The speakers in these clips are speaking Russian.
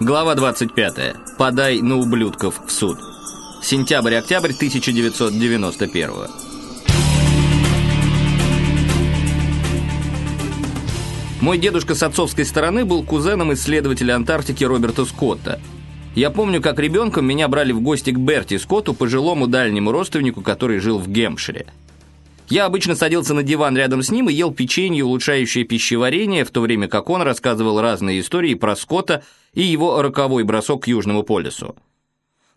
Глава 25. Подай на ублюдков в суд. Сентябрь-октябрь 1991. Мой дедушка с отцовской стороны был кузеном исследователя Антарктики Роберта Скотта. Я помню, как ребенком меня брали в гости к Берти Скотту, пожилому дальнему родственнику, который жил в Гемпшире. Я обычно садился на диван рядом с ним и ел печенье, улучшающее пищеварение, в то время как он рассказывал разные истории про Скотта и его роковой бросок к Южному полюсу.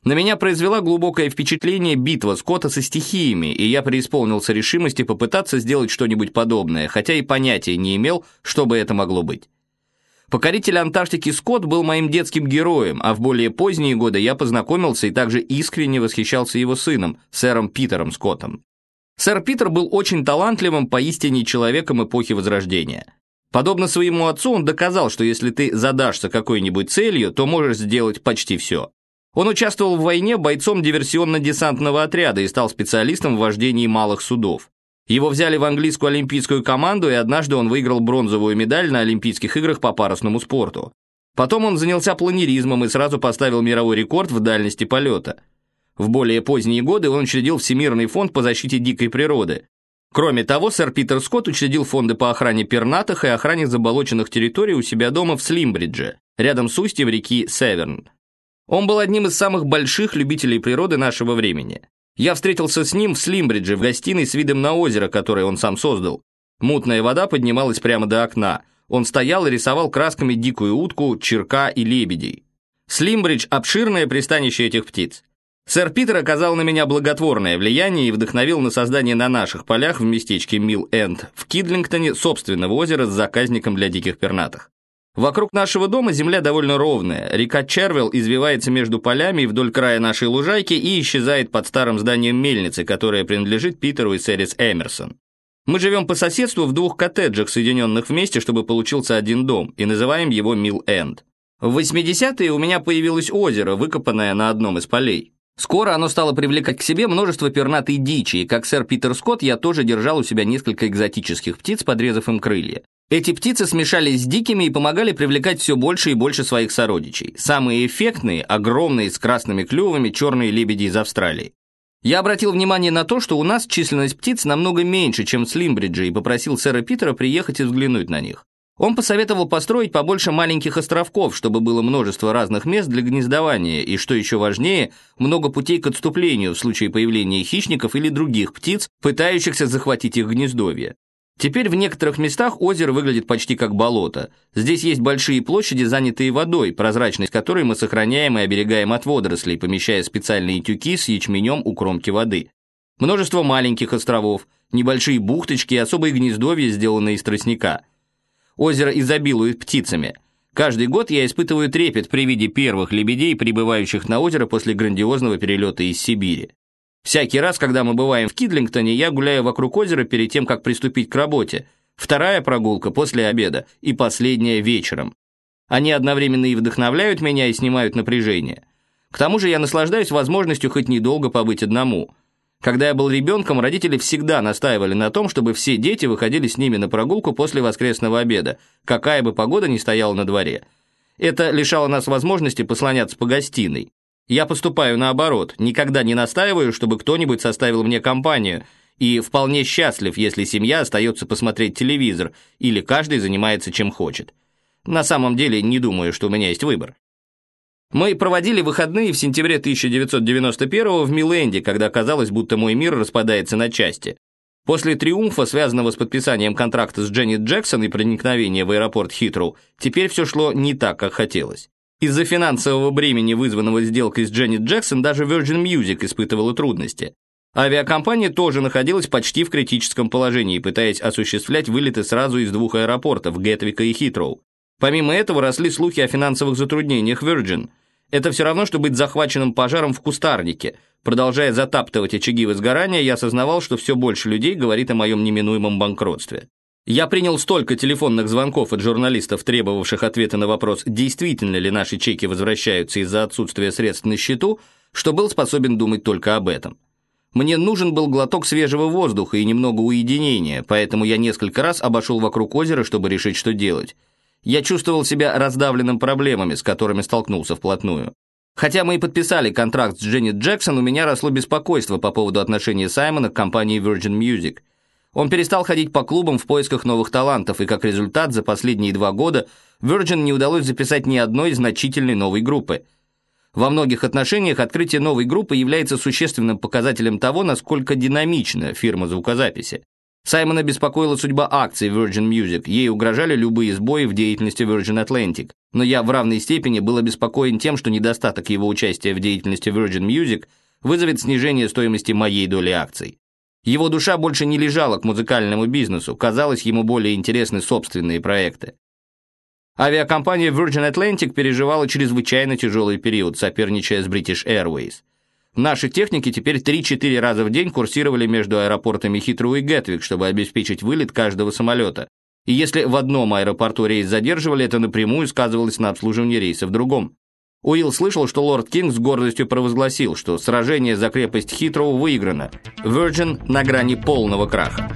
На меня произвела глубокое впечатление битва Скотта со стихиями, и я преисполнился решимости попытаться сделать что-нибудь подобное, хотя и понятия не имел, что бы это могло быть. Покоритель Антарктики Скотт был моим детским героем, а в более поздние годы я познакомился и также искренне восхищался его сыном, сэром Питером Скоттом. Сэр Питер был очень талантливым, поистине человеком эпохи Возрождения. Подобно своему отцу, он доказал, что если ты задашься какой-нибудь целью, то можешь сделать почти все. Он участвовал в войне бойцом диверсионно-десантного отряда и стал специалистом в вождении малых судов. Его взяли в английскую олимпийскую команду, и однажды он выиграл бронзовую медаль на Олимпийских играх по парусному спорту. Потом он занялся планеризмом и сразу поставил мировой рекорд в дальности полета – в более поздние годы он учредил Всемирный фонд по защите дикой природы. Кроме того, сэр Питер Скотт учредил фонды по охране пернатых и охране заболоченных территорий у себя дома в Слимбридже, рядом с устьем реки Северн. Он был одним из самых больших любителей природы нашего времени. Я встретился с ним в Слимбридже, в гостиной с видом на озеро, которое он сам создал. Мутная вода поднималась прямо до окна. Он стоял и рисовал красками дикую утку, черка и лебедей. Слимбридж – обширное пристанище этих птиц. Сэр Питер оказал на меня благотворное влияние и вдохновил на создание на наших полях в местечке Милл-Энд в Кидлингтоне собственного озера с заказником для диких пернатых. Вокруг нашего дома земля довольно ровная. Река Червелл извивается между полями вдоль края нашей лужайки и исчезает под старым зданием мельницы, которое принадлежит Питеру и Сэрис Эмерсон. Мы живем по соседству в двух коттеджах, соединенных вместе, чтобы получился один дом, и называем его Милл-Энд. В 80-е у меня появилось озеро, выкопанное на одном из полей. Скоро оно стало привлекать к себе множество пернатой дичи, и как сэр Питер Скотт я тоже держал у себя несколько экзотических птиц, подрезав им крылья. Эти птицы смешались с дикими и помогали привлекать все больше и больше своих сородичей. Самые эффектные, огромные, с красными клювами, черные лебеди из Австралии. Я обратил внимание на то, что у нас численность птиц намного меньше, чем в Слимбридже, и попросил сэра Питера приехать и взглянуть на них. Он посоветовал построить побольше маленьких островков, чтобы было множество разных мест для гнездования и, что еще важнее, много путей к отступлению в случае появления хищников или других птиц, пытающихся захватить их гнездовье. Теперь в некоторых местах озеро выглядит почти как болото. Здесь есть большие площади, занятые водой, прозрачность которой мы сохраняем и оберегаем от водорослей, помещая специальные тюки с ячменем у кромки воды. Множество маленьких островов, небольшие бухточки и особые гнездовья, сделанные из тростника – Озеро изобилует птицами. Каждый год я испытываю трепет при виде первых лебедей, прибывающих на озеро после грандиозного перелета из Сибири. Всякий раз, когда мы бываем в Кидлингтоне, я гуляю вокруг озера перед тем, как приступить к работе. Вторая прогулка после обеда и последняя вечером. Они одновременно и вдохновляют меня, и снимают напряжение. К тому же я наслаждаюсь возможностью хоть недолго побыть одному – когда я был ребенком, родители всегда настаивали на том, чтобы все дети выходили с ними на прогулку после воскресного обеда, какая бы погода ни стояла на дворе. Это лишало нас возможности послоняться по гостиной. Я поступаю наоборот, никогда не настаиваю, чтобы кто-нибудь составил мне компанию, и вполне счастлив, если семья остается посмотреть телевизор, или каждый занимается чем хочет. На самом деле не думаю, что у меня есть выбор. Мы проводили выходные в сентябре 1991 в Миленде, когда казалось, будто мой мир распадается на части. После триумфа, связанного с подписанием контракта с Дженнет Джексон и проникновения в аэропорт Хитроу, теперь все шло не так, как хотелось. Из-за финансового бремени, вызванного сделкой с Дженнет Джексон, даже Virgin Music испытывала трудности. Авиакомпания тоже находилась почти в критическом положении, пытаясь осуществлять вылеты сразу из двух аэропортов – Гетвика и Хитроу. Помимо этого росли слухи о финансовых затруднениях Virgin. Это все равно, что быть захваченным пожаром в кустарнике. Продолжая затаптывать очаги возгорания, я осознавал, что все больше людей говорит о моем неминуемом банкротстве. Я принял столько телефонных звонков от журналистов, требовавших ответа на вопрос, действительно ли наши чеки возвращаются из-за отсутствия средств на счету, что был способен думать только об этом. Мне нужен был глоток свежего воздуха и немного уединения, поэтому я несколько раз обошел вокруг озера, чтобы решить, что делать. Я чувствовал себя раздавленным проблемами, с которыми столкнулся вплотную. Хотя мы и подписали контракт с Дженнет Джексон, у меня росло беспокойство по поводу отношения Саймона к компании Virgin Music. Он перестал ходить по клубам в поисках новых талантов, и как результат за последние два года Virgin не удалось записать ни одной значительной новой группы. Во многих отношениях открытие новой группы является существенным показателем того, насколько динамична фирма звукозаписи. Саймона беспокоила судьба акций Virgin Music, ей угрожали любые сбои в деятельности Virgin Atlantic, но я в равной степени был обеспокоен тем, что недостаток его участия в деятельности Virgin Music вызовет снижение стоимости моей доли акций. Его душа больше не лежала к музыкальному бизнесу, казалось, ему более интересны собственные проекты. Авиакомпания Virgin Atlantic переживала чрезвычайно тяжелый период, соперничая с British Airways – Наши техники теперь 3-4 раза в день курсировали между аэропортами Хитроу и Гетвик, чтобы обеспечить вылет каждого самолета. И если в одном аэропорту рейс задерживали, это напрямую сказывалось на обслуживании рейса в другом. Уилл слышал, что лорд Кинг с гордостью провозгласил, что сражение за крепость Хитроу выиграно. Virgin на грани полного краха.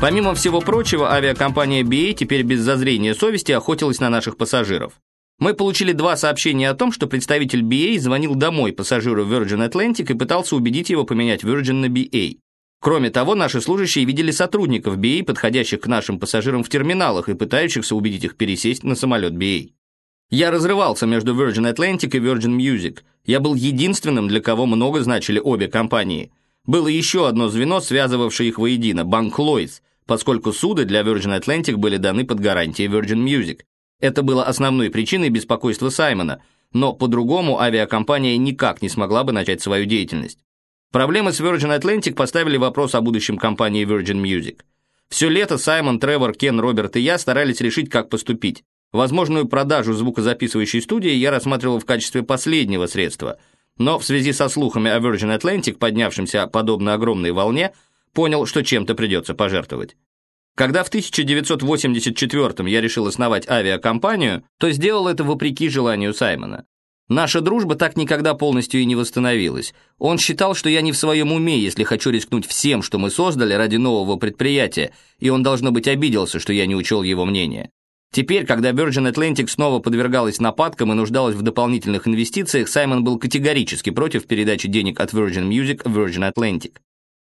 Помимо всего прочего, авиакомпания BA теперь без зазрения совести охотилась на наших пассажиров. Мы получили два сообщения о том, что представитель BA звонил домой пассажиру Virgin Atlantic и пытался убедить его поменять Virgin на BA. Кроме того, наши служащие видели сотрудников BA, подходящих к нашим пассажирам в терминалах и пытающихся убедить их пересесть на самолет BA. Я разрывался между Virgin Atlantic и Virgin Music. Я был единственным, для кого много значили обе компании. Было еще одно звено, связывавшее их воедино – банк Lloyds, поскольку суды для Virgin Atlantic были даны под гарантией Virgin Music. Это было основной причиной беспокойства Саймона, но по-другому авиакомпания никак не смогла бы начать свою деятельность. Проблемы с Virgin Atlantic поставили вопрос о будущем компании Virgin Music. Все лето Саймон, Тревор, Кен, Роберт и я старались решить, как поступить. Возможную продажу звукозаписывающей студии я рассматривал в качестве последнего средства, но в связи со слухами о Virgin Atlantic, поднявшимся подобно огромной волне, понял, что чем-то придется пожертвовать. Когда в 1984 я решил основать авиакомпанию, то сделал это вопреки желанию Саймона. Наша дружба так никогда полностью и не восстановилась. Он считал, что я не в своем уме, если хочу рискнуть всем, что мы создали ради нового предприятия, и он, должно быть, обиделся, что я не учел его мнение. Теперь, когда Virgin Atlantic снова подвергалась нападкам и нуждалась в дополнительных инвестициях, Саймон был категорически против передачи денег от Virgin Music Virgin Atlantic.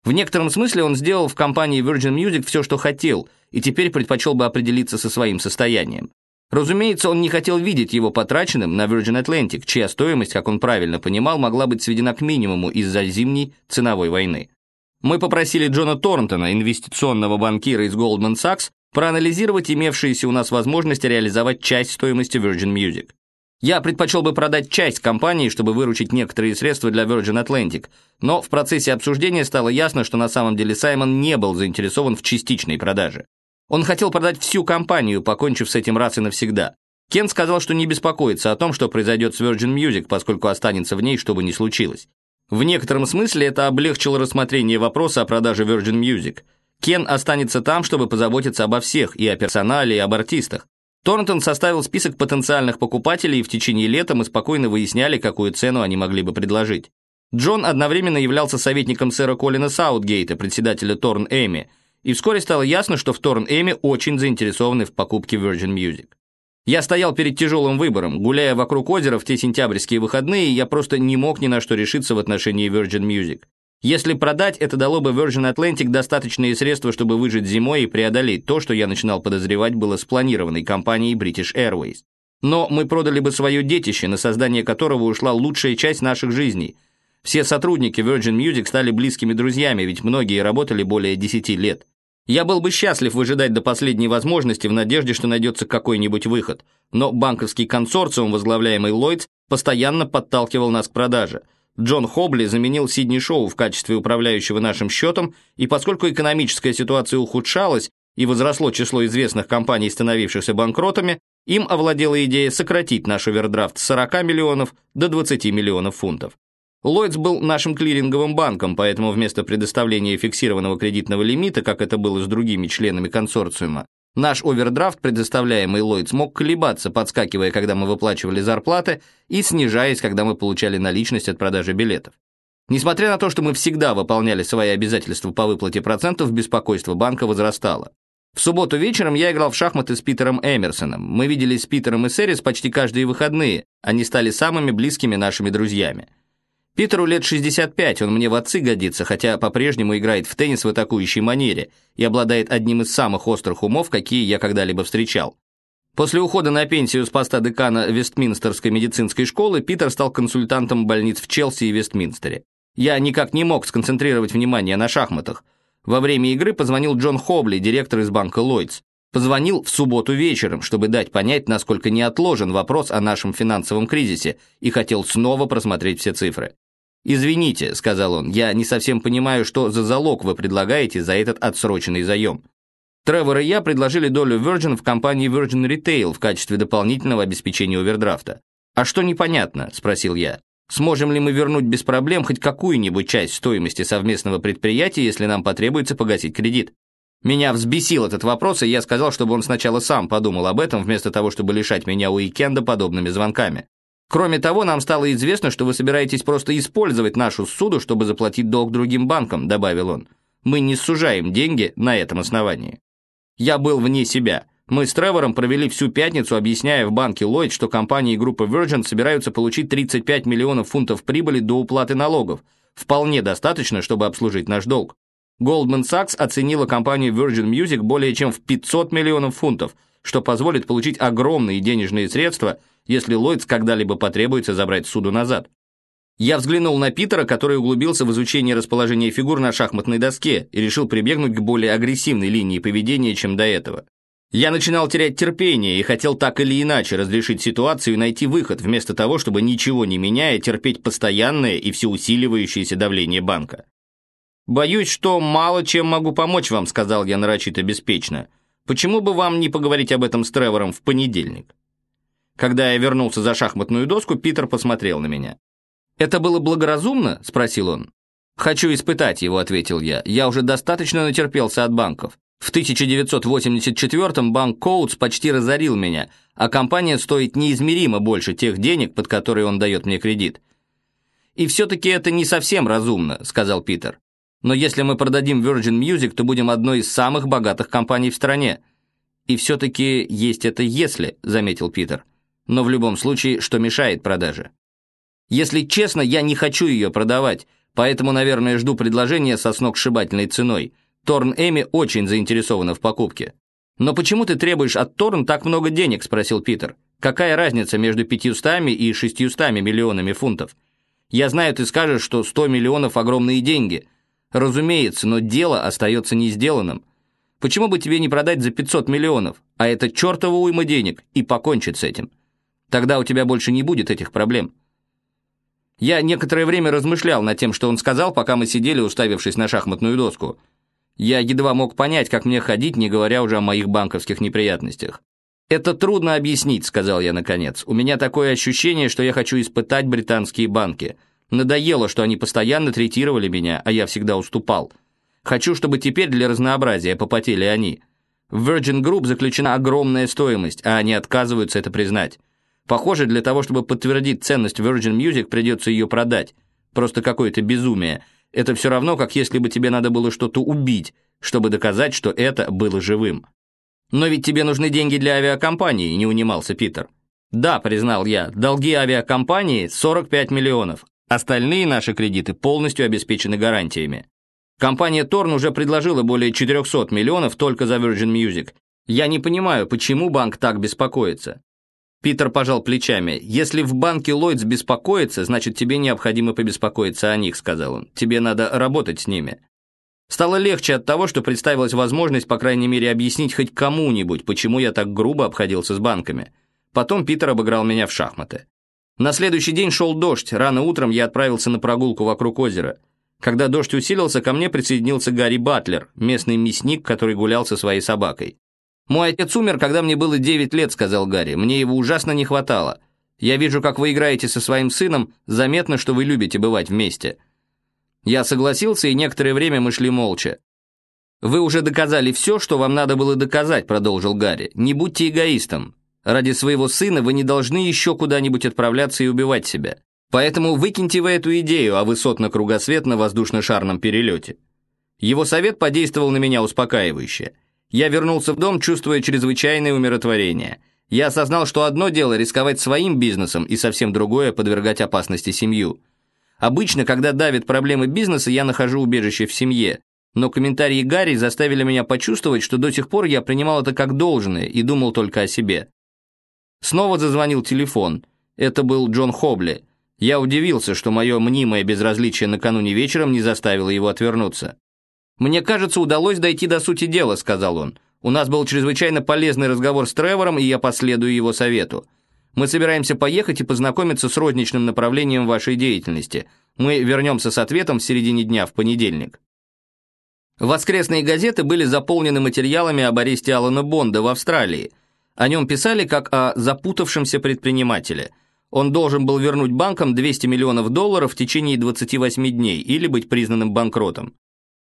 В некотором смысле он сделал в компании Virgin Music все, что хотел, и теперь предпочел бы определиться со своим состоянием. Разумеется, он не хотел видеть его потраченным на Virgin Atlantic, чья стоимость, как он правильно понимал, могла быть сведена к минимуму из-за зимней ценовой войны. Мы попросили Джона Торнтона, инвестиционного банкира из Goldman Sachs, проанализировать имевшиеся у нас возможности реализовать часть стоимости Virgin Music. Я предпочел бы продать часть компании, чтобы выручить некоторые средства для Virgin Atlantic, но в процессе обсуждения стало ясно, что на самом деле Саймон не был заинтересован в частичной продаже. Он хотел продать всю компанию, покончив с этим раз и навсегда. Кен сказал, что не беспокоится о том, что произойдет с Virgin Music, поскольку останется в ней, что бы ни случилось. В некотором смысле это облегчило рассмотрение вопроса о продаже Virgin Music. Кен останется там, чтобы позаботиться обо всех, и о персонале, и об артистах. Торнтон составил список потенциальных покупателей, и в течение лета мы спокойно выясняли, какую цену они могли бы предложить. Джон одновременно являлся советником сэра Колина Саутгейта, председателя Торн Эми, и вскоре стало ясно, что в Торн Эми очень заинтересованы в покупке Virgin Music. Я стоял перед тяжелым выбором. Гуляя вокруг озера в те сентябрьские выходные, я просто не мог ни на что решиться в отношении Virgin Music. Если продать, это дало бы Virgin Atlantic достаточные средства, чтобы выжить зимой и преодолеть то, что я начинал подозревать было спланированной компанией British Airways. Но мы продали бы свое детище, на создание которого ушла лучшая часть наших жизней. Все сотрудники Virgin Music стали близкими друзьями, ведь многие работали более 10 лет. Я был бы счастлив выжидать до последней возможности в надежде, что найдется какой-нибудь выход. Но банковский консорциум, возглавляемый Lloyds, постоянно подталкивал нас к продаже – Джон Хобли заменил Сидни Шоу в качестве управляющего нашим счетом, и поскольку экономическая ситуация ухудшалась и возросло число известных компаний, становившихся банкротами, им овладела идея сократить наш овердрафт с 40 миллионов до 20 миллионов фунтов. Ллойдс был нашим клиринговым банком, поэтому вместо предоставления фиксированного кредитного лимита, как это было с другими членами консорциума, Наш овердрафт, предоставляемый Lloyds, мог колебаться, подскакивая, когда мы выплачивали зарплаты, и снижаясь, когда мы получали наличность от продажи билетов. Несмотря на то, что мы всегда выполняли свои обязательства по выплате процентов, беспокойство банка возрастало. В субботу вечером я играл в шахматы с Питером Эмерсоном. Мы виделись с Питером и Сэрис почти каждые выходные. Они стали самыми близкими нашими друзьями. Питеру лет 65, он мне в отцы годится, хотя по-прежнему играет в теннис в атакующей манере и обладает одним из самых острых умов, какие я когда-либо встречал. После ухода на пенсию с поста декана Вестминстерской медицинской школы Питер стал консультантом больниц в Челси и Вестминстере. Я никак не мог сконцентрировать внимание на шахматах. Во время игры позвонил Джон Хобли, директор из банка Ллойдс. Позвонил в субботу вечером, чтобы дать понять, насколько неотложен вопрос о нашем финансовом кризисе, и хотел снова просмотреть все цифры. «Извините», — сказал он, — «я не совсем понимаю, что за залог вы предлагаете за этот отсроченный заем». Тревор и я предложили долю Virgin в компании Virgin Retail в качестве дополнительного обеспечения овердрафта. «А что непонятно?» – спросил я. «Сможем ли мы вернуть без проблем хоть какую-нибудь часть стоимости совместного предприятия, если нам потребуется погасить кредит?» Меня взбесил этот вопрос, и я сказал, чтобы он сначала сам подумал об этом, вместо того, чтобы лишать меня уикенда подобными звонками. Кроме того, нам стало известно, что вы собираетесь просто использовать нашу суду, чтобы заплатить долг другим банкам», — добавил он. «Мы не сужаем деньги на этом основании». Я был вне себя. Мы с Тревором провели всю пятницу, объясняя в банке Lloyd, что компании группы Virgin собираются получить 35 миллионов фунтов прибыли до уплаты налогов. Вполне достаточно, чтобы обслужить наш долг. Goldman Sachs оценила компанию Virgin Music более чем в 500 миллионов фунтов, что позволит получить огромные денежные средства, если Lloyds когда-либо потребуется забрать суду назад. Я взглянул на Питера, который углубился в изучение расположения фигур на шахматной доске и решил прибегнуть к более агрессивной линии поведения, чем до этого. Я начинал терять терпение и хотел так или иначе разрешить ситуацию и найти выход, вместо того, чтобы ничего не меняя, терпеть постоянное и всеусиливающееся давление банка. «Боюсь, что мало чем могу помочь вам», — сказал я нарочито беспечно. «Почему бы вам не поговорить об этом с Тревором в понедельник?» Когда я вернулся за шахматную доску, Питер посмотрел на меня. «Это было благоразумно?» – спросил он. «Хочу испытать его», – ответил я. «Я уже достаточно натерпелся от банков. В 1984-м банк Коутс почти разорил меня, а компания стоит неизмеримо больше тех денег, под которые он дает мне кредит». «И все-таки это не совсем разумно», – сказал Питер. «Но если мы продадим Virgin Music, то будем одной из самых богатых компаний в стране». «И все-таки есть это «если», – заметил Питер. «Но в любом случае, что мешает продаже?» Если честно, я не хочу ее продавать, поэтому, наверное, жду предложения со сногсшибательной ценой. Торн Эми очень заинтересована в покупке. «Но почему ты требуешь от Торн так много денег?» – спросил Питер. «Какая разница между 500 и 600 миллионами фунтов? Я знаю, ты скажешь, что 100 миллионов – огромные деньги. Разумеется, но дело остается не сделанным. Почему бы тебе не продать за 500 миллионов, а это чертова уйма денег, и покончить с этим? Тогда у тебя больше не будет этих проблем». Я некоторое время размышлял над тем, что он сказал, пока мы сидели, уставившись на шахматную доску. Я едва мог понять, как мне ходить, не говоря уже о моих банковских неприятностях. «Это трудно объяснить», — сказал я наконец. «У меня такое ощущение, что я хочу испытать британские банки. Надоело, что они постоянно третировали меня, а я всегда уступал. Хочу, чтобы теперь для разнообразия попотели они. В Virgin Group заключена огромная стоимость, а они отказываются это признать. Похоже, для того, чтобы подтвердить ценность Virgin Music, придется ее продать. Просто какое-то безумие. Это все равно, как если бы тебе надо было что-то убить, чтобы доказать, что это было живым. «Но ведь тебе нужны деньги для авиакомпании», — не унимался Питер. «Да», — признал я, — «долги авиакомпании 45 миллионов. Остальные наши кредиты полностью обеспечены гарантиями. Компания Торн уже предложила более 400 миллионов только за Virgin Music. Я не понимаю, почему банк так беспокоится. Питер пожал плечами. «Если в банке Ллойдс беспокоится, значит, тебе необходимо побеспокоиться о них», сказал он. «Тебе надо работать с ними». Стало легче от того, что представилась возможность, по крайней мере, объяснить хоть кому-нибудь, почему я так грубо обходился с банками. Потом Питер обыграл меня в шахматы. На следующий день шел дождь, рано утром я отправился на прогулку вокруг озера. Когда дождь усилился, ко мне присоединился Гарри Батлер, местный мясник, который гулял со своей собакой. «Мой отец умер, когда мне было 9 лет», — сказал Гарри. «Мне его ужасно не хватало. Я вижу, как вы играете со своим сыном, заметно, что вы любите бывать вместе». Я согласился, и некоторое время мы шли молча. «Вы уже доказали все, что вам надо было доказать», — продолжил Гарри. «Не будьте эгоистом. Ради своего сына вы не должны еще куда-нибудь отправляться и убивать себя. Поэтому выкиньте вы эту идею о высотно-кругосветно-воздушно-шарном перелете. Его совет подействовал на меня успокаивающе. Я вернулся в дом, чувствуя чрезвычайное умиротворение. Я осознал, что одно дело рисковать своим бизнесом и совсем другое подвергать опасности семью. Обычно, когда давят проблемы бизнеса, я нахожу убежище в семье. Но комментарии Гарри заставили меня почувствовать, что до сих пор я принимал это как должное и думал только о себе. Снова зазвонил телефон. Это был Джон Хобли. Я удивился, что мое мнимое безразличие накануне вечером не заставило его отвернуться. «Мне кажется, удалось дойти до сути дела», — сказал он. «У нас был чрезвычайно полезный разговор с Тревором, и я последую его совету. Мы собираемся поехать и познакомиться с розничным направлением вашей деятельности. Мы вернемся с ответом в середине дня в понедельник». Воскресные газеты были заполнены материалами об аресте Алана Бонда в Австралии. О нем писали как о запутавшемся предпринимателе. Он должен был вернуть банкам 200 миллионов долларов в течение 28 дней или быть признанным банкротом.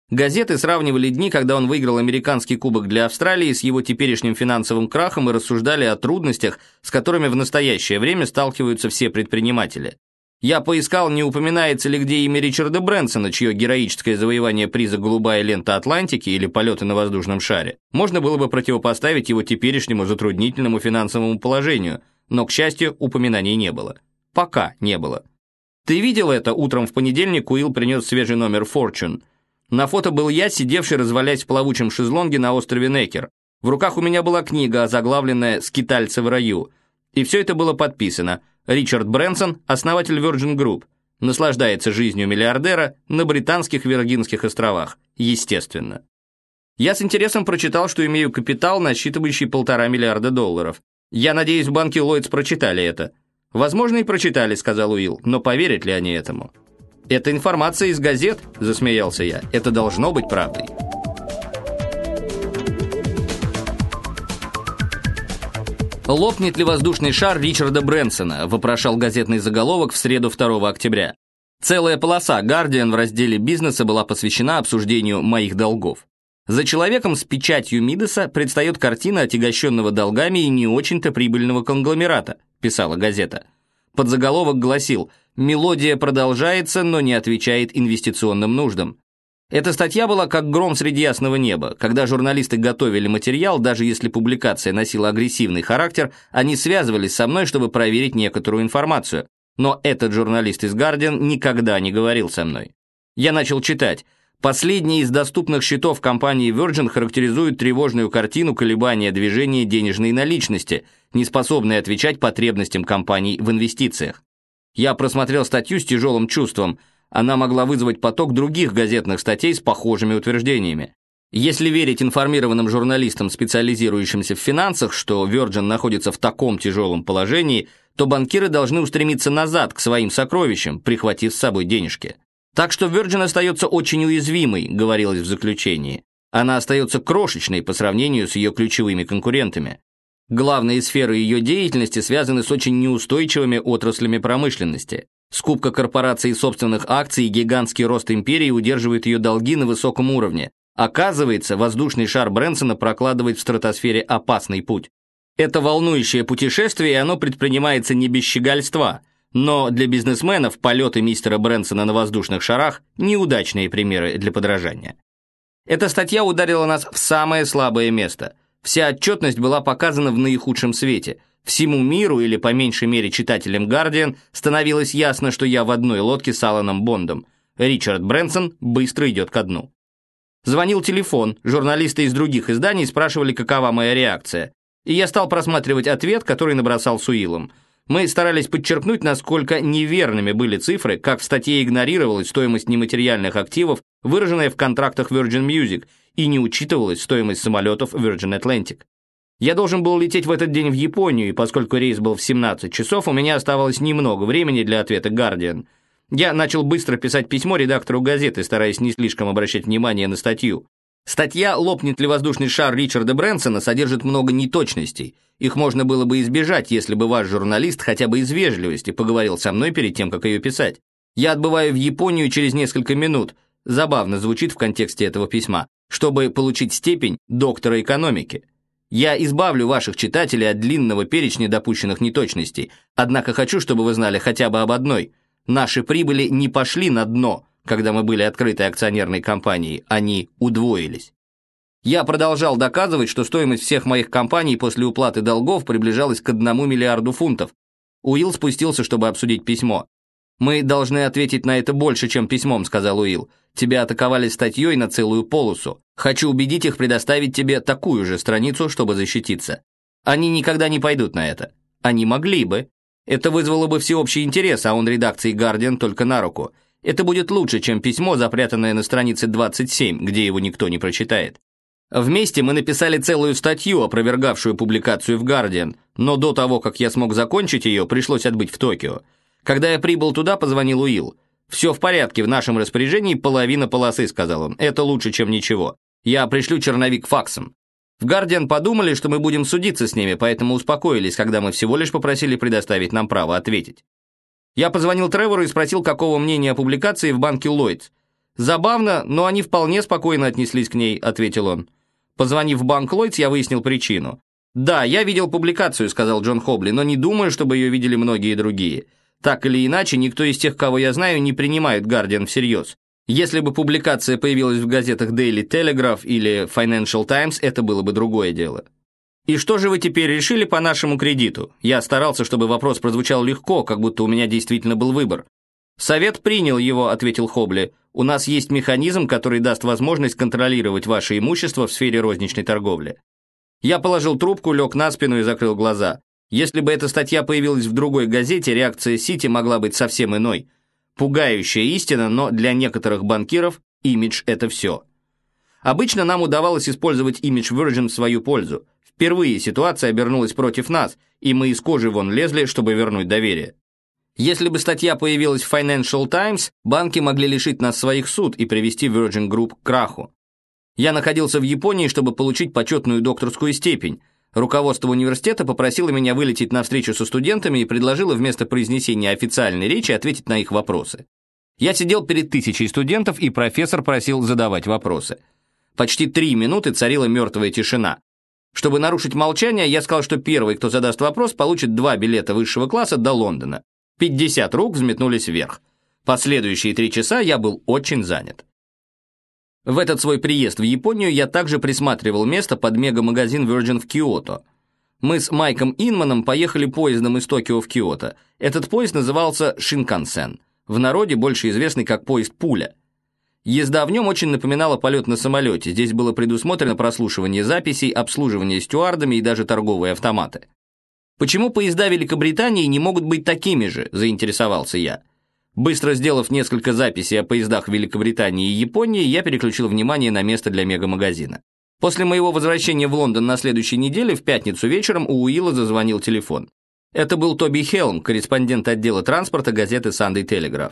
Газеты сравнивали дни, когда он выиграл американский кубок для Австралии с его теперешним финансовым крахом и рассуждали о трудностях, с которыми в настоящее время сталкиваются все предприниматели. Я поискал, не упоминается ли где имя Ричарда Брэнсона, чье героическое завоевание приза «Голубая лента Атлантики» или «Полеты на воздушном шаре» можно было бы противопоставить его теперешнему затруднительному финансовому положению, но, к счастью, упоминаний не было. Пока не было. Ты видел это? Утром в понедельник Уилл принес свежий номер Fortune. На фото был я, сидевший, развалясь в плавучем шезлонге на острове Некер. В руках у меня была книга, озаглавленная «Скитальцы в раю». И все это было подписано. Ричард Брэнсон, основатель Virgin Group, наслаждается жизнью миллиардера на британских Виргинских островах. Естественно. Я с интересом прочитал, что имею капитал, насчитывающий полтора миллиарда долларов. Я надеюсь, в банке Ллойдс прочитали это. Возможно, и прочитали, сказал Уилл, но поверят ли они этому? «Это информация из газет», – засмеялся я. «Это должно быть правдой». «Лопнет ли воздушный шар Ричарда Брэнсона?» – вопрошал газетный заголовок в среду 2 октября. Целая полоса «Гардиан» в разделе бизнеса была посвящена обсуждению моих долгов. За человеком с печатью Мидаса предстает картина отягощенного долгами и не очень-то прибыльного конгломерата, писала газета. Подзаголовок гласил Мелодия продолжается, но не отвечает инвестиционным нуждам. Эта статья была как гром среди ясного неба. Когда журналисты готовили материал, даже если публикация носила агрессивный характер, они связывались со мной, чтобы проверить некоторую информацию. Но этот журналист из Guardian никогда не говорил со мной. Я начал читать. Последний из доступных счетов компании Virgin характеризует тревожную картину колебания движения денежной наличности, не способной отвечать потребностям компаний в инвестициях. Я просмотрел статью с тяжелым чувством. Она могла вызвать поток других газетных статей с похожими утверждениями. Если верить информированным журналистам, специализирующимся в финансах, что Virgin находится в таком тяжелом положении, то банкиры должны устремиться назад к своим сокровищам, прихватив с собой денежки. Так что Virgin остается очень уязвимой, говорилось в заключении. Она остается крошечной по сравнению с ее ключевыми конкурентами. Главные сферы ее деятельности связаны с очень неустойчивыми отраслями промышленности. Скупка корпораций собственных акций и гигантский рост империи удерживают ее долги на высоком уровне. Оказывается, воздушный шар Брэнсона прокладывает в стратосфере опасный путь. Это волнующее путешествие, и оно предпринимается не без щегольства. Но для бизнесменов полеты мистера Брэнсона на воздушных шарах – неудачные примеры для подражания. Эта статья ударила нас в самое слабое место – Вся отчетность была показана в наихудшем свете. Всему миру, или по меньшей мере читателям «Гардиан», становилось ясно, что я в одной лодке с Аланом Бондом. Ричард Брэнсон быстро идет ко дну. Звонил телефон, журналисты из других изданий спрашивали, какова моя реакция. И я стал просматривать ответ, который набросал Суилом. Мы старались подчеркнуть, насколько неверными были цифры, как в статье игнорировалась стоимость нематериальных активов, выраженная в контрактах Virgin Music, и не учитывалась стоимость самолетов Virgin Atlantic. Я должен был лететь в этот день в Японию, и поскольку рейс был в 17 часов, у меня оставалось немного времени для ответа Guardian. Я начал быстро писать письмо редактору газеты, стараясь не слишком обращать внимание на статью. Статья «Лопнет ли воздушный шар Ричарда Брэнсона» содержит много неточностей. Их можно было бы избежать, если бы ваш журналист хотя бы из вежливости поговорил со мной перед тем, как ее писать. Я отбываю в Японию через несколько минут. Забавно звучит в контексте этого письма чтобы получить степень доктора экономики. Я избавлю ваших читателей от длинного перечня допущенных неточностей, однако хочу, чтобы вы знали хотя бы об одной. Наши прибыли не пошли на дно, когда мы были открытой акционерной компанией, они удвоились. Я продолжал доказывать, что стоимость всех моих компаний после уплаты долгов приближалась к одному миллиарду фунтов. Уилл спустился, чтобы обсудить письмо. «Мы должны ответить на это больше, чем письмом», — сказал Уилл. «Тебя атаковали статьей на целую полосу. Хочу убедить их предоставить тебе такую же страницу, чтобы защититься. Они никогда не пойдут на это. Они могли бы. Это вызвало бы всеобщий интерес, а он редакции «Гардиан» только на руку. Это будет лучше, чем письмо, запрятанное на странице 27, где его никто не прочитает. Вместе мы написали целую статью, опровергавшую публикацию в «Гардиан», но до того, как я смог закончить ее, пришлось отбыть в Токио. Когда я прибыл туда, позвонил Уилл. «Все в порядке, в нашем распоряжении половина полосы», — сказал он. «Это лучше, чем ничего. Я пришлю черновик факсом». В «Гардиан» подумали, что мы будем судиться с ними, поэтому успокоились, когда мы всего лишь попросили предоставить нам право ответить. Я позвонил Тревору и спросил, какого мнения о публикации в банке Ллойдс. «Забавно, но они вполне спокойно отнеслись к ней», — ответил он. Позвонив в банк Ллойдс, я выяснил причину. «Да, я видел публикацию», — сказал Джон Хобли, «но не думаю, чтобы ее видели многие другие. Так или иначе, никто из тех, кого я знаю, не принимает «Гардиан» всерьез. Если бы публикация появилась в газетах Daily Telegraph или Financial Times, это было бы другое дело. «И что же вы теперь решили по нашему кредиту?» Я старался, чтобы вопрос прозвучал легко, как будто у меня действительно был выбор. «Совет принял его», — ответил Хобли. «У нас есть механизм, который даст возможность контролировать ваше имущество в сфере розничной торговли». Я положил трубку, лег на спину и закрыл глаза. Если бы эта статья появилась в другой газете, реакция Сити могла быть совсем иной — Пугающая истина, но для некоторых банкиров имидж – это все. Обычно нам удавалось использовать имидж Virgin в свою пользу. Впервые ситуация обернулась против нас, и мы из кожи вон лезли, чтобы вернуть доверие. Если бы статья появилась в Financial Times, банки могли лишить нас своих суд и привести Virgin Group к краху. Я находился в Японии, чтобы получить почетную докторскую степень, Руководство университета попросило меня вылететь на встречу со студентами и предложило вместо произнесения официальной речи ответить на их вопросы. Я сидел перед тысячей студентов, и профессор просил задавать вопросы. Почти три минуты царила мертвая тишина. Чтобы нарушить молчание, я сказал, что первый, кто задаст вопрос, получит два билета высшего класса до Лондона. 50 рук взметнулись вверх. Последующие три часа я был очень занят. В этот свой приезд в Японию я также присматривал место под мега-магазин Virgin в Киото. Мы с Майком Инманом поехали поездом из Токио в Киото. Этот поезд назывался Шинкансен, в народе больше известный как поезд «Пуля». Езда в нем очень напоминала полет на самолете, здесь было предусмотрено прослушивание записей, обслуживание стюардами и даже торговые автоматы. «Почему поезда Великобритании не могут быть такими же?» – заинтересовался я. Быстро сделав несколько записей о поездах Великобритании и Японии, я переключил внимание на место для мегамагазина. После моего возвращения в Лондон на следующей неделе, в пятницу вечером, у Уилла зазвонил телефон. Это был Тоби Хелм, корреспондент отдела транспорта газеты Sunday Telegraph.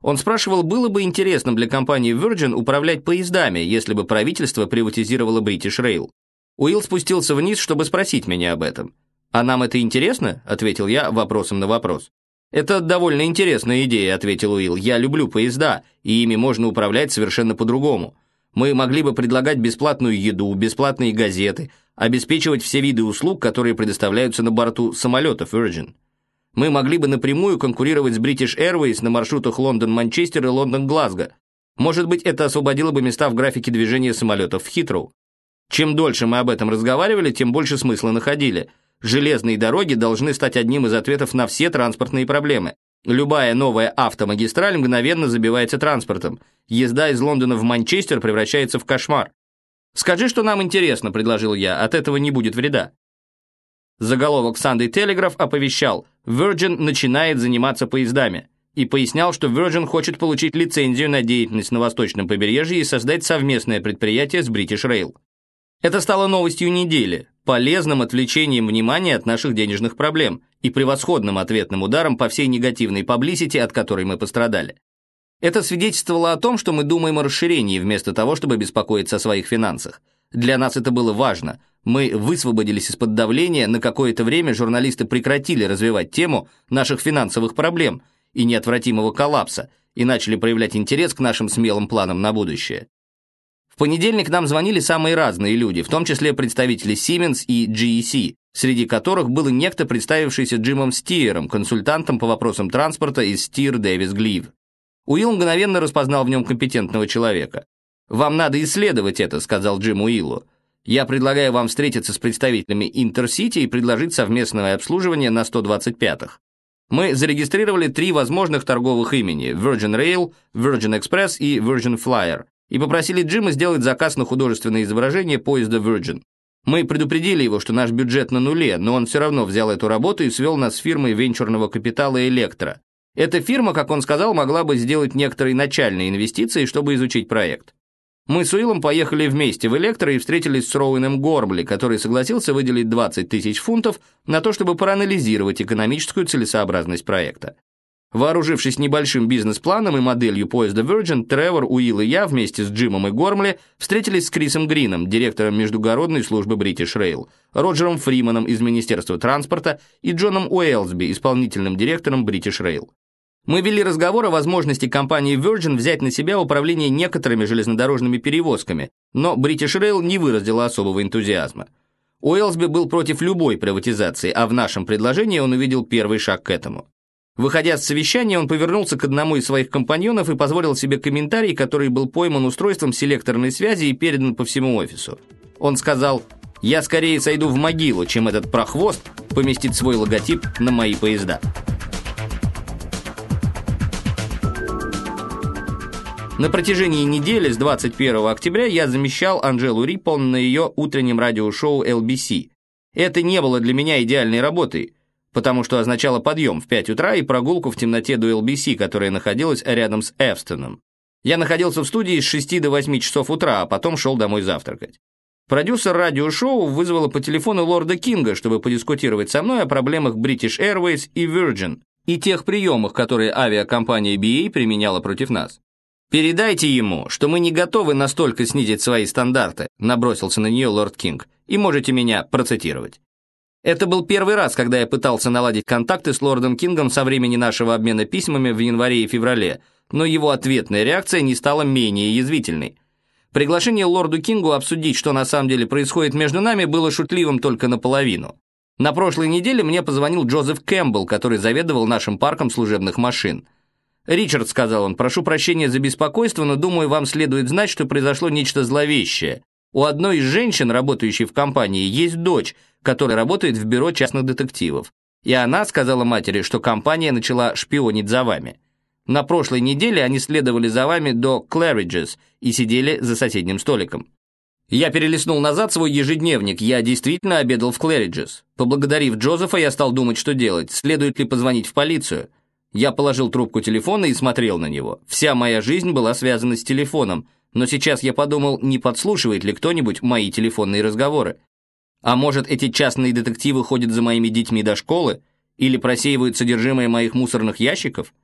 Он спрашивал, было бы интересно для компании Virgin управлять поездами, если бы правительство приватизировало British Rail. Уилл спустился вниз, чтобы спросить меня об этом. «А нам это интересно?» – ответил я вопросом на вопрос. «Это довольно интересная идея», — ответил Уилл. «Я люблю поезда, и ими можно управлять совершенно по-другому. Мы могли бы предлагать бесплатную еду, бесплатные газеты, обеспечивать все виды услуг, которые предоставляются на борту самолетов Virgin. Мы могли бы напрямую конкурировать с British Airways на маршрутах Лондон-Манчестер и Лондон-Глазго. Может быть, это освободило бы места в графике движения самолетов в Хитроу. Чем дольше мы об этом разговаривали, тем больше смысла находили — Железные дороги должны стать одним из ответов на все транспортные проблемы. Любая новая автомагистраль мгновенно забивается транспортом. Езда из Лондона в Манчестер превращается в кошмар. «Скажи, что нам интересно», — предложил я, — «от этого не будет вреда». Заголовок Sunday Telegraph оповещал «Virgin начинает заниматься поездами» и пояснял, что Virgin хочет получить лицензию на деятельность на восточном побережье и создать совместное предприятие с British Rail. Это стало новостью недели, полезным отвлечением внимания от наших денежных проблем и превосходным ответным ударом по всей негативной паблисити, от которой мы пострадали. Это свидетельствовало о том, что мы думаем о расширении вместо того, чтобы беспокоиться о своих финансах. Для нас это было важно. Мы высвободились из-под давления, на какое-то время журналисты прекратили развивать тему наших финансовых проблем и неотвратимого коллапса и начали проявлять интерес к нашим смелым планам на будущее понедельник нам звонили самые разные люди, в том числе представители Siemens и GEC, среди которых был некто, представившийся Джимом Стиером, консультантом по вопросам транспорта из Стир Дэвис Глив. Уилл мгновенно распознал в нем компетентного человека. «Вам надо исследовать это», — сказал Джим Уиллу. «Я предлагаю вам встретиться с представителями Интерсити и предложить совместное обслуживание на 125-х. Мы зарегистрировали три возможных торговых имени – Virgin Rail, Virgin Express и Virgin Flyer, и попросили Джима сделать заказ на художественное изображение поезда Virgin. Мы предупредили его, что наш бюджет на нуле, но он все равно взял эту работу и свел нас с фирмой венчурного капитала «Электро». Эта фирма, как он сказал, могла бы сделать некоторые начальные инвестиции, чтобы изучить проект. Мы с Уиллом поехали вместе в «Электро» и встретились с Роуэном Горбли, который согласился выделить 20 тысяч фунтов на то, чтобы проанализировать экономическую целесообразность проекта. Вооружившись небольшим бизнес-планом и моделью поезда Virgin, Тревор, Уилл и я вместе с Джимом и Гормли встретились с Крисом Грином, директором междугородной службы British Rail, Роджером Фриманом из Министерства транспорта и Джоном Уэлсби, исполнительным директором British Rail. Мы вели разговор о возможности компании Virgin взять на себя управление некоторыми железнодорожными перевозками, но British Rail не выразила особого энтузиазма. Уэлсби был против любой приватизации, а в нашем предложении он увидел первый шаг к этому. Выходя с совещания, он повернулся к одному из своих компаньонов и позволил себе комментарий, который был пойман устройством селекторной связи и передан по всему офису. Он сказал, «Я скорее сойду в могилу, чем этот прохвост поместит свой логотип на мои поезда». На протяжении недели с 21 октября я замещал Анжелу Риппон на ее утреннем радиошоу LBC. Это не было для меня идеальной работой, потому что означало подъем в 5 утра и прогулку в темноте до LBC, которая находилась рядом с Эвстоном. Я находился в студии с 6 до 8 часов утра, а потом шел домой завтракать. Продюсер радиошоу вызвала по телефону лорда Кинга, чтобы подискутировать со мной о проблемах British Airways и Virgin и тех приемах, которые авиакомпания BA применяла против нас. «Передайте ему, что мы не готовы настолько снизить свои стандарты», набросился на нее лорд Кинг, и можете меня процитировать. Это был первый раз, когда я пытался наладить контакты с лордом Кингом со времени нашего обмена письмами в январе и феврале, но его ответная реакция не стала менее язвительной. Приглашение лорду Кингу обсудить, что на самом деле происходит между нами, было шутливым только наполовину. На прошлой неделе мне позвонил Джозеф Кэмпбелл, который заведовал нашим парком служебных машин – «Ричард», — сказал он, — «прошу прощения за беспокойство, но думаю, вам следует знать, что произошло нечто зловещее. У одной из женщин, работающей в компании, есть дочь, которая работает в бюро частных детективов. И она сказала матери, что компания начала шпионить за вами. На прошлой неделе они следовали за вами до Клэриджес и сидели за соседним столиком. Я перелистнул назад свой ежедневник, я действительно обедал в Клэриджес. Поблагодарив Джозефа, я стал думать, что делать, следует ли позвонить в полицию. Я положил трубку телефона и смотрел на него. Вся моя жизнь была связана с телефоном, но сейчас я подумал, не подслушивает ли кто-нибудь мои телефонные разговоры. А может, эти частные детективы ходят за моими детьми до школы? Или просеивают содержимое моих мусорных ящиков?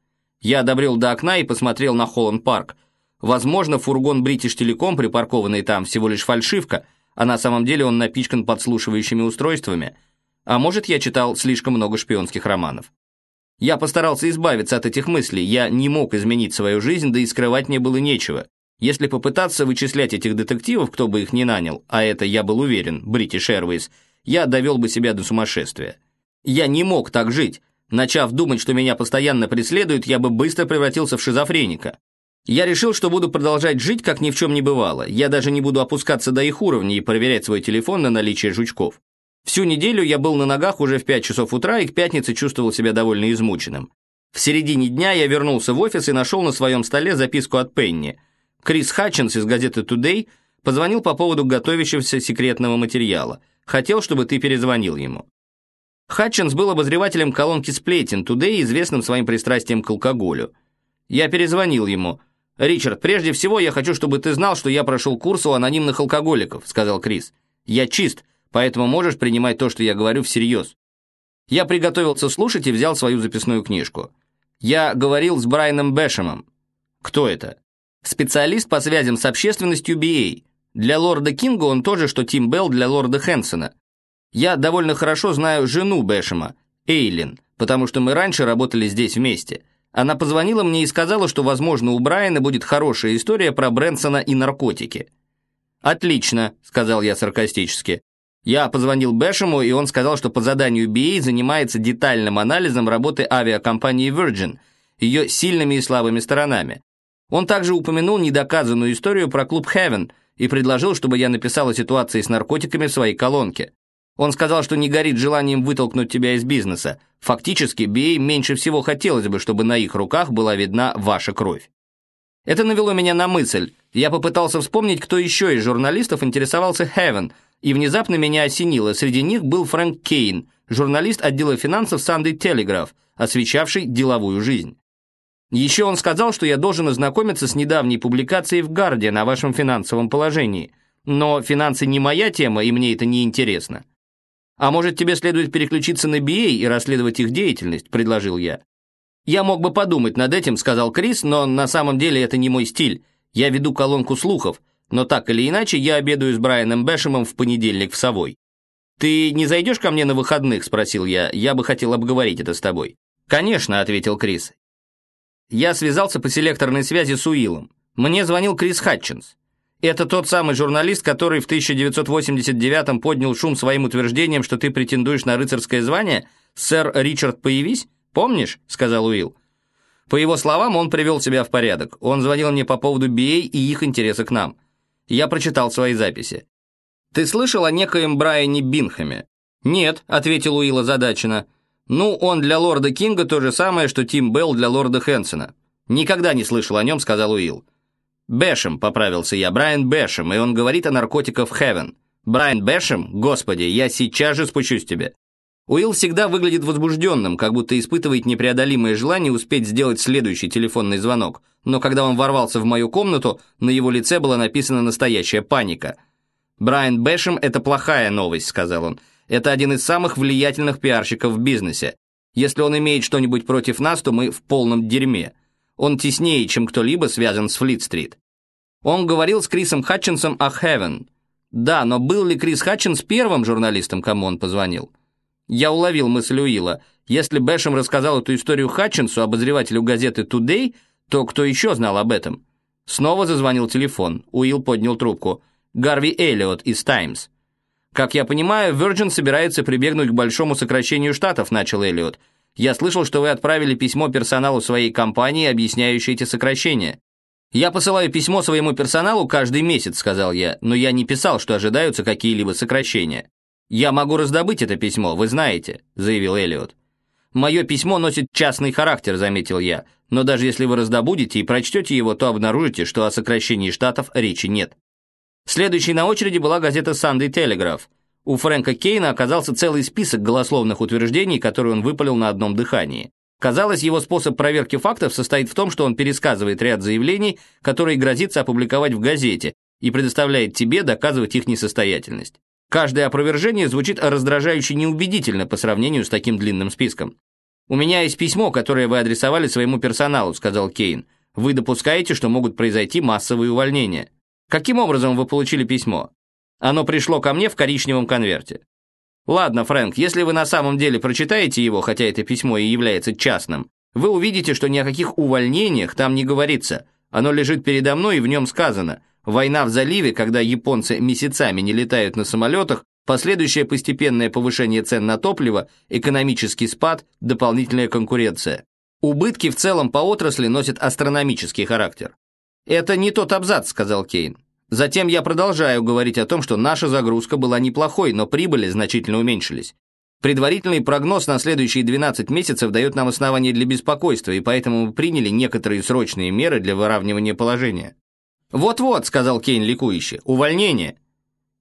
Я добрел до окна и посмотрел на Холланд-парк. Возможно, фургон Бритиш Телеком, припаркованный там, всего лишь фальшивка, а на самом деле он напичкан подслушивающими устройствами. А может, я читал слишком много шпионских романов. Я постарался избавиться от этих мыслей, я не мог изменить свою жизнь, да и скрывать мне было нечего. Если попытаться вычислять этих детективов, кто бы их ни нанял, а это, я был уверен, British Airways, я довел бы себя до сумасшествия. Я не мог так жить. Начав думать, что меня постоянно преследуют, я бы быстро превратился в шизофреника. Я решил, что буду продолжать жить, как ни в чем не бывало. Я даже не буду опускаться до их уровня и проверять свой телефон на наличие жучков. Всю неделю я был на ногах уже в 5 часов утра и к пятнице чувствовал себя довольно измученным. В середине дня я вернулся в офис и нашел на своем столе записку от Пенни. Крис Хатчинс из газеты Today позвонил по поводу готовящегося секретного материала. Хотел, чтобы ты перезвонил ему. Хатчинс был обозревателем колонки «Сплетен» Today, известным своим пристрастием к алкоголю. Я перезвонил ему. «Ричард, прежде всего я хочу, чтобы ты знал, что я прошел курс у анонимных алкоголиков», — сказал Крис. «Я чист, поэтому можешь принимать то, что я говорю, всерьез. Я приготовился слушать и взял свою записную книжку. Я говорил с Брайаном Бэшемом. Кто это? Специалист по связям с общественностью BA. Для лорда Кинга он тоже, что Тим Белл для лорда Хэнсона. Я довольно хорошо знаю жену Бэшема, Эйлин, потому что мы раньше работали здесь вместе. Она позвонила мне и сказала, что, возможно, у Брайана будет хорошая история про Брэнсона и наркотики. «Отлично», — сказал я саркастически. Я позвонил Бэшему, и он сказал, что по заданию BA занимается детальным анализом работы авиакомпании Virgin, ее сильными и слабыми сторонами. Он также упомянул недоказанную историю про клуб Heaven и предложил, чтобы я написал о ситуации с наркотиками в своей колонке. Он сказал, что не горит желанием вытолкнуть тебя из бизнеса. Фактически, BA меньше всего хотелось бы, чтобы на их руках была видна ваша кровь. Это навело меня на мысль. Я попытался вспомнить, кто еще из журналистов интересовался Heaven, и внезапно меня осенило. Среди них был Фрэнк Кейн, журналист отдела финансов Sunday Telegraph, освещавший деловую жизнь. Еще он сказал, что я должен ознакомиться с недавней публикацией в Guardian о вашем финансовом положении. Но финансы не моя тема, и мне это не интересно. А может, тебе следует переключиться на BA и расследовать их деятельность, предложил я. Я мог бы подумать над этим, сказал Крис, но на самом деле это не мой стиль. Я веду колонку слухов, но так или иначе я обедаю с Брайаном Бэшемом в понедельник в Совой. «Ты не зайдешь ко мне на выходных?» – спросил я. «Я бы хотел обговорить это с тобой». «Конечно», – ответил Крис. Я связался по селекторной связи с Уиллом. Мне звонил Крис Хатчинс. Это тот самый журналист, который в 1989-м поднял шум своим утверждением, что ты претендуешь на рыцарское звание? Сэр Ричард, появись? Помнишь?» – сказал Уилл. По его словам, он привел себя в порядок. Он звонил мне по поводу BA и их интереса к нам. Я прочитал свои записи. «Ты слышал о некоем Брайане Бинхаме?» «Нет», — ответил Уилл озадаченно. «Ну, он для лорда Кинга то же самое, что Тим Белл для лорда Хэнсона». «Никогда не слышал о нем», — сказал Уилл. «Бэшем», — поправился я, Брайан Бэшем, и он говорит о наркотиках Хевен. «Брайан Бэшем? Господи, я сейчас же спущусь тебе». Уилл всегда выглядит возбужденным, как будто испытывает непреодолимое желание успеть сделать следующий телефонный звонок, но когда он ворвался в мою комнату, на его лице была написана настоящая паника. «Брайан Бэшем – это плохая новость», – сказал он. «Это один из самых влиятельных пиарщиков в бизнесе. Если он имеет что-нибудь против нас, то мы в полном дерьме. Он теснее, чем кто-либо связан с Флит-стрит». Он говорил с Крисом Хатчинсом о Хевен. Да, но был ли Крис Хатчинс первым журналистом, кому он позвонил? Я уловил мысль Уилла. Если Бэшем рассказал эту историю Хатчинсу, обозревателю газеты «Today», то кто еще знал об этом? Снова зазвонил телефон. Уилл поднял трубку. Гарви Эллиот из «Таймс». «Как я понимаю, Virgin собирается прибегнуть к большому сокращению штатов», начал Эллиот. «Я слышал, что вы отправили письмо персоналу своей компании, объясняющее эти сокращения». «Я посылаю письмо своему персоналу каждый месяц», сказал я, «но я не писал, что ожидаются какие-либо сокращения». «Я могу раздобыть это письмо, вы знаете», — заявил Эллиот. «Мое письмо носит частный характер», — заметил я, «но даже если вы раздобудете и прочтете его, то обнаружите, что о сокращении штатов речи нет». Следующей на очереди была газета «Sunday Telegraph». У Фрэнка Кейна оказался целый список голословных утверждений, которые он выпалил на одном дыхании. Казалось, его способ проверки фактов состоит в том, что он пересказывает ряд заявлений, которые грозится опубликовать в газете, и предоставляет тебе доказывать их несостоятельность. Каждое опровержение звучит раздражающе неубедительно по сравнению с таким длинным списком. «У меня есть письмо, которое вы адресовали своему персоналу», сказал Кейн. «Вы допускаете, что могут произойти массовые увольнения. Каким образом вы получили письмо?» «Оно пришло ко мне в коричневом конверте». «Ладно, Фрэнк, если вы на самом деле прочитаете его, хотя это письмо и является частным, вы увидите, что ни о каких увольнениях там не говорится. Оно лежит передо мной, и в нем сказано – Война в заливе, когда японцы месяцами не летают на самолетах, последующее постепенное повышение цен на топливо, экономический спад, дополнительная конкуренция. Убытки в целом по отрасли носят астрономический характер. «Это не тот абзац», — сказал Кейн. Затем я продолжаю говорить о том, что наша загрузка была неплохой, но прибыли значительно уменьшились. Предварительный прогноз на следующие 12 месяцев дает нам основания для беспокойства, и поэтому мы приняли некоторые срочные меры для выравнивания положения. «Вот-вот», — сказал Кейн ликующе, — «увольнение».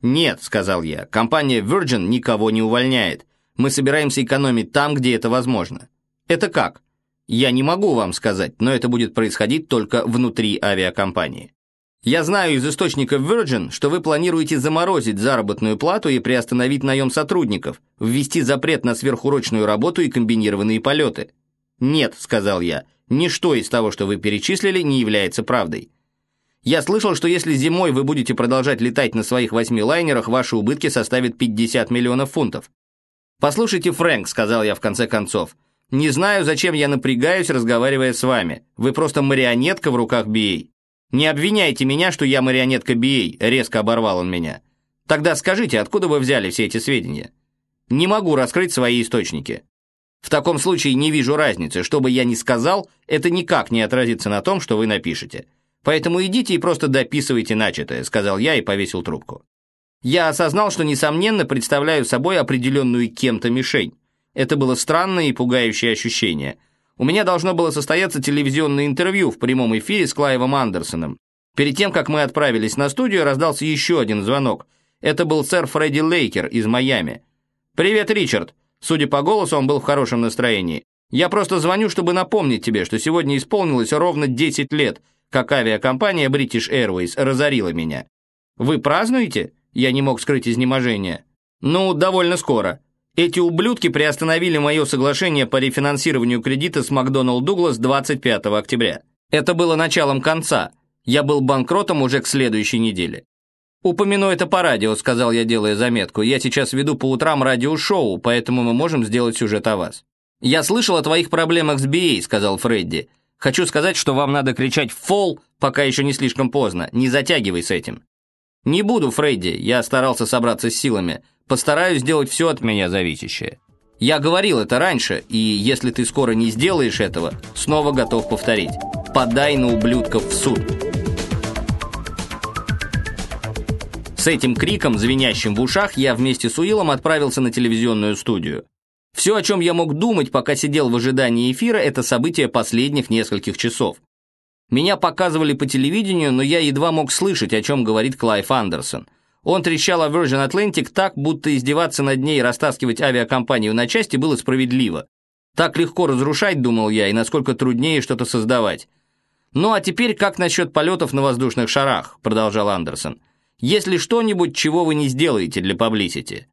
«Нет», — сказал я, — «компания Virgin никого не увольняет. Мы собираемся экономить там, где это возможно». «Это как?» «Я не могу вам сказать, но это будет происходить только внутри авиакомпании». «Я знаю из источников Virgin, что вы планируете заморозить заработную плату и приостановить наем сотрудников, ввести запрет на сверхурочную работу и комбинированные полеты». «Нет», — сказал я, — «ничто из того, что вы перечислили, не является правдой. Я слышал, что если зимой вы будете продолжать летать на своих восьми лайнерах, ваши убытки составят 50 миллионов фунтов. «Послушайте, Фрэнк», — сказал я в конце концов, «не знаю, зачем я напрягаюсь, разговаривая с вами. Вы просто марионетка в руках BA. Не обвиняйте меня, что я марионетка BA», — резко оборвал он меня. Тогда скажите, откуда вы взяли все эти сведения? Не могу раскрыть свои источники. В таком случае не вижу разницы. Что бы я ни сказал, это никак не отразится на том, что вы напишете. Поэтому идите и просто дописывайте начатое», — сказал я и повесил трубку. Я осознал, что, несомненно, представляю собой определенную кем-то мишень. Это было странное и пугающее ощущение. У меня должно было состояться телевизионное интервью в прямом эфире с Клайвом Андерсоном. Перед тем, как мы отправились на студию, раздался еще один звонок. Это был сэр Фредди Лейкер из Майами. «Привет, Ричард!» Судя по голосу, он был в хорошем настроении. «Я просто звоню, чтобы напомнить тебе, что сегодня исполнилось ровно 10 лет, как авиакомпания British Airways разорила меня. Вы празднуете?» Я не мог скрыть изнеможение. «Ну, довольно скоро. Эти ублюдки приостановили мое соглашение по рефинансированию кредита с Макдоналд Дуглас 25 октября. Это было началом конца. Я был банкротом уже к следующей неделе. «Упомяну это по радио», — сказал я, делая заметку. «Я сейчас веду по утрам радиошоу, поэтому мы можем сделать сюжет о вас». «Я слышал о твоих проблемах с BA», — сказал Фредди. «Хочу сказать, что вам надо кричать «фол», пока еще не слишком поздно. Не затягивай с этим». «Не буду, Фредди», — я старался собраться с силами. «Постараюсь сделать все от меня зависящее». Я говорил это раньше, и если ты скоро не сделаешь этого, снова готов повторить. Подай на ублюдков в суд. С этим криком, звенящим в ушах, я вместе с Уиллом отправился на телевизионную студию. Все, о чем я мог думать, пока сидел в ожидании эфира, это события последних нескольких часов. Меня показывали по телевидению, но я едва мог слышать, о чем говорит Клайв Андерсон. Он трещал о Virgin Atlantic так, будто издеваться над ней и растаскивать авиакомпанию на части было справедливо. Так легко разрушать, думал я, и насколько труднее что-то создавать. «Ну а теперь как насчет полетов на воздушных шарах?» – продолжал Андерсон. Есть ли что-нибудь, чего вы не сделаете для паблисити.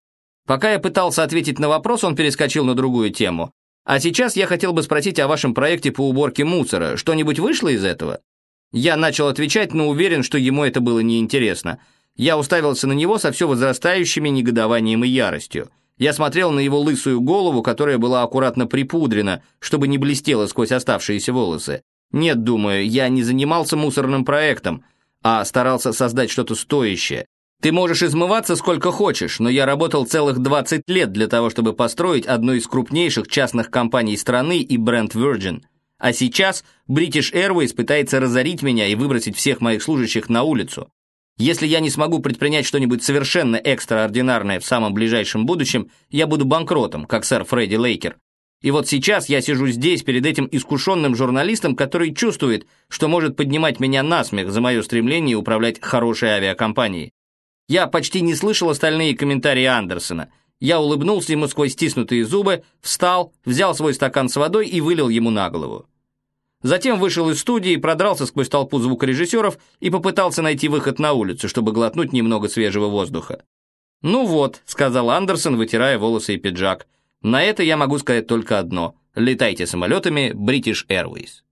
Пока я пытался ответить на вопрос, он перескочил на другую тему. А сейчас я хотел бы спросить о вашем проекте по уборке мусора. Что-нибудь вышло из этого? Я начал отвечать, но уверен, что ему это было неинтересно. Я уставился на него со все возрастающими негодованием и яростью. Я смотрел на его лысую голову, которая была аккуратно припудрена, чтобы не блестела сквозь оставшиеся волосы. Нет, думаю, я не занимался мусорным проектом а старался создать что-то стоящее. Ты можешь измываться сколько хочешь, но я работал целых 20 лет для того, чтобы построить одну из крупнейших частных компаний страны и бренд Virgin. А сейчас British Airways пытается разорить меня и выбросить всех моих служащих на улицу. Если я не смогу предпринять что-нибудь совершенно экстраординарное в самом ближайшем будущем, я буду банкротом, как сэр Фредди Лейкер. И вот сейчас я сижу здесь, перед этим искушенным журналистом, который чувствует, что может поднимать меня на смех за мое стремление управлять хорошей авиакомпанией. Я почти не слышал остальные комментарии Андерсона. Я улыбнулся ему сквозь стиснутые зубы, встал, взял свой стакан с водой и вылил ему на голову. Затем вышел из студии, продрался сквозь толпу звукорежиссеров и попытался найти выход на улицу, чтобы глотнуть немного свежего воздуха. «Ну вот», — сказал Андерсон, вытирая волосы и пиджак, — на это я могу сказать только одно. Летайте самолетами British Airways.